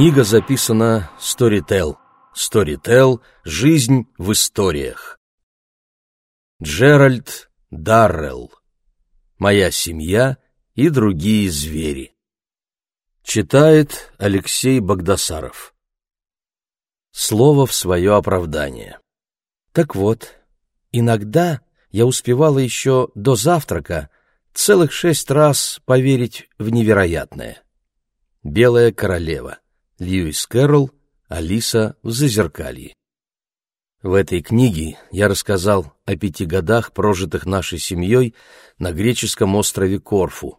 Книга записана Storytel. Storytel «Жизнь в историях». Джеральд Даррелл. «Моя семья и другие звери». Читает Алексей Богдасаров. Слово в свое оправдание. Так вот, иногда я успевала еще до завтрака целых шесть раз поверить в невероятное. Белая королева. Льюис Кэрролл. Алиса в Зазеркалье. В этой книге я рассказал о пяти годах, прожитых нашей семьей на греческом острове Корфу.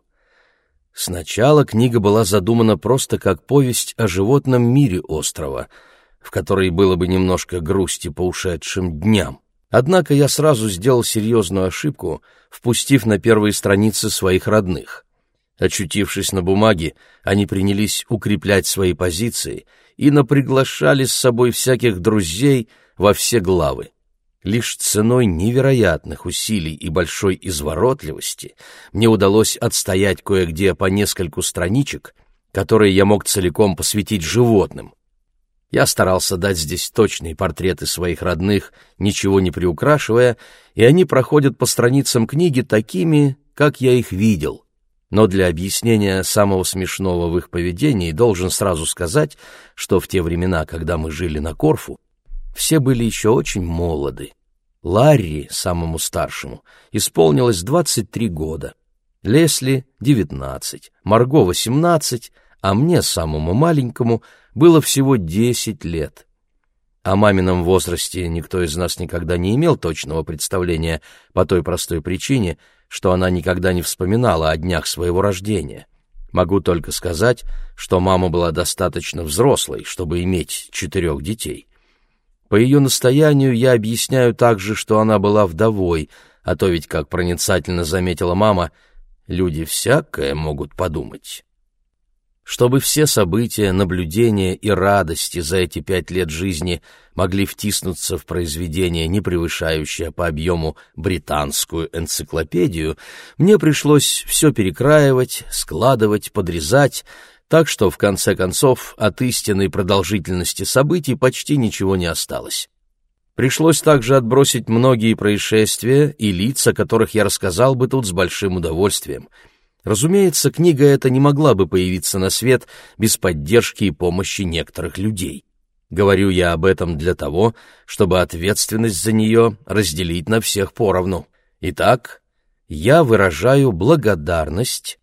Сначала книга была задумана просто как повесть о животном мире острова, в которой было бы немножко грусти по ушедшим дням. Однако я сразу сделал серьезную ошибку, впустив на первые страницы своих родных. Очутившись на бумаге, они принялись укреплять свои позиции и наприглашали с собой всяких друзей во все главы. Лишь ценой невероятных усилий и большой изворотливости мне удалось отстоять кое-где по нескольку страничек, которые я мог целиком посвятить животным. Я старался дать здесь точные портреты своих родных, ничего не приукрашивая, и они проходят по страницам книги такими, как я их видел. Но для объяснения самого смешного в их поведении должен сразу сказать, что в те времена, когда мы жили на Корфу, все были еще очень молоды. Ларри, самому старшему, исполнилось 23 года, Лесли — 19, Марго — 18, а мне, самому маленькому, было всего 10 лет. О мамином возрасте никто из нас никогда не имел точного представления по той простой причине, что она никогда не вспоминала о днях своего рождения. Могу только сказать, что мама была достаточно взрослой, чтобы иметь четырех детей. По ее настоянию я объясняю также, что она была вдовой, а то ведь, как проницательно заметила мама, люди всякое могут подумать. Чтобы все события, наблюдения и радости за эти пять лет жизни могли втиснуться в произведение, не превышающее по объему британскую энциклопедию, мне пришлось все перекраивать, складывать, подрезать, так что, в конце концов, от истинной продолжительности событий почти ничего не осталось. Пришлось также отбросить многие происшествия и лица, которых я рассказал бы тут с большим удовольствием. Разумеется, книга эта не могла бы появиться на свет без поддержки и помощи некоторых людей. Говорю я об этом для того, чтобы ответственность за нее разделить на всех поровну. Итак, я выражаю благодарность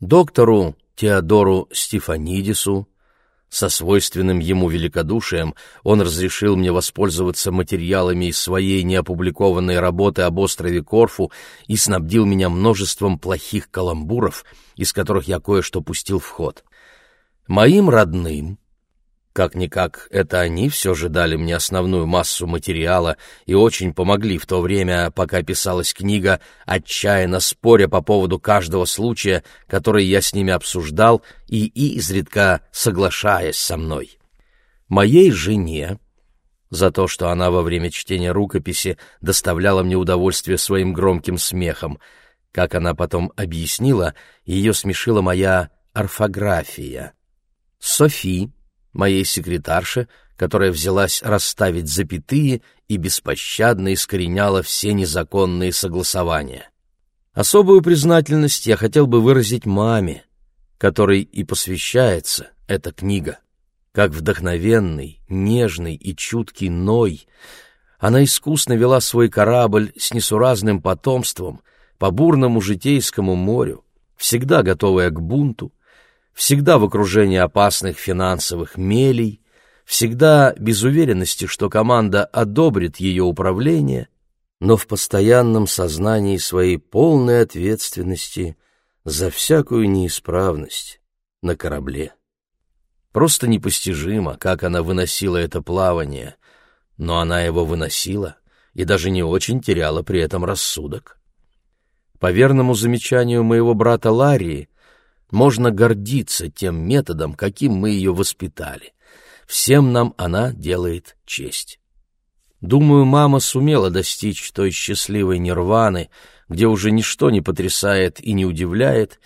доктору Теодору Стефанидису. Со свойственным ему великодушием он разрешил мне воспользоваться материалами из своей неопубликованной работы об острове Корфу и снабдил меня множеством плохих каламбуров, из которых я кое-что пустил в ход. Моим родным, как-никак, это они все же дали мне основную массу материала и очень помогли в то время, пока писалась книга, отчаянно споря по поводу каждого случая, который я с ними обсуждал и изредка соглашаясь со мной. Моей жене, за то, что она во время чтения рукописи доставляла мне удовольствие своим громким смехом, как она потом объяснила, ее смешила моя орфография. Софи, моей секретарше, которая взялась расставить запятые и беспощадно искореняла все незаконные согласования. Особую признательность я хотел бы выразить маме, которой и посвящается эта книга. Как вдохновенный, нежный и чуткий Ной, она искусно вела свой корабль с несуразным потомством по бурному житейскому морю, всегда готовая к бунту, всегда в окружении опасных финансовых мелей, всегда без уверенности, что команда одобрит ее управление, но в постоянном сознании своей полной ответственности за всякую неисправность на корабле. Просто непостижимо, как она выносила это плавание, но она его выносила и даже не очень теряла при этом рассудок. По верному замечанию моего брата Ларри, можно гордиться тем методом, каким мы ее воспитали. Всем нам она делает честь. Думаю, мама сумела достичь той счастливой нирваны, где уже ничто не потрясает и не удивляет,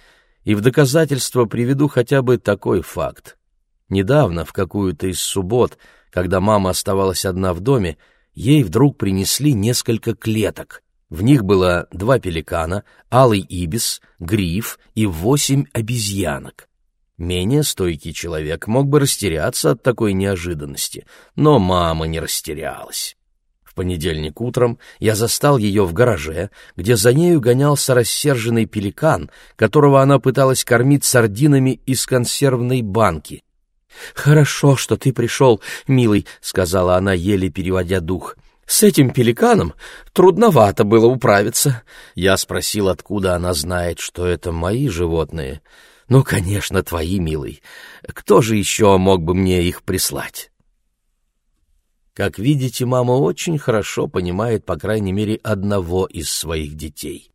и в доказательство приведу хотя бы такой факт. Недавно, в какую-то из суббот, когда мама оставалась одна в доме, ей вдруг принесли несколько клеток. В них было два пеликана, алый ибис, гриф и восемь обезьянок. Менее стойкий человек мог бы растеряться от такой неожиданности, но мама не растерялась. В понедельник утром я застал ее в гараже, где за нею гонялся рассерженный пеликан, которого она пыталась кормить сардинами из консервной банки. «Хорошо, что ты пришел, милый», — сказала она, еле переводя дух. «С этим пеликаном трудновато было управиться». Я спросил, откуда она знает, что это мои животные. «Ну, конечно, твои, милый. Кто же еще мог бы мне их прислать?» Как видите, мама очень хорошо понимает, по крайней мере, одного из своих детей.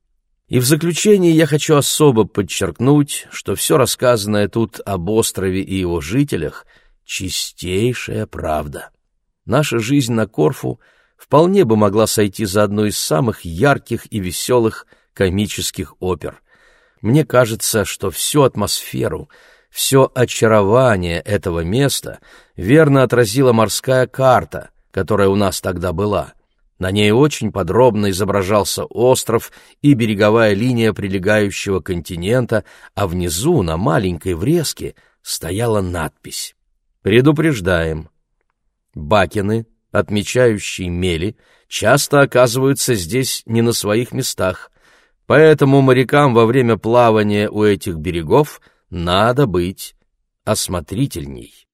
И в заключение я хочу особо подчеркнуть, что все рассказанное тут об острове и его жителях — чистейшая правда. Наша жизнь на Корфу вполне бы могла сойти за одну из самых ярких и веселых комических опер. Мне кажется, что всю атмосферу, все очарование этого места верно отразила морская карта, которая у нас тогда была — на ней очень подробно изображался остров и береговая линия прилегающего континента, а внизу, на маленькой врезке, стояла надпись «Предупреждаем». Бакины, отмечающие мели, часто оказываются здесь не на своих местах, поэтому морякам во время плавания у этих берегов надо быть осмотрительней.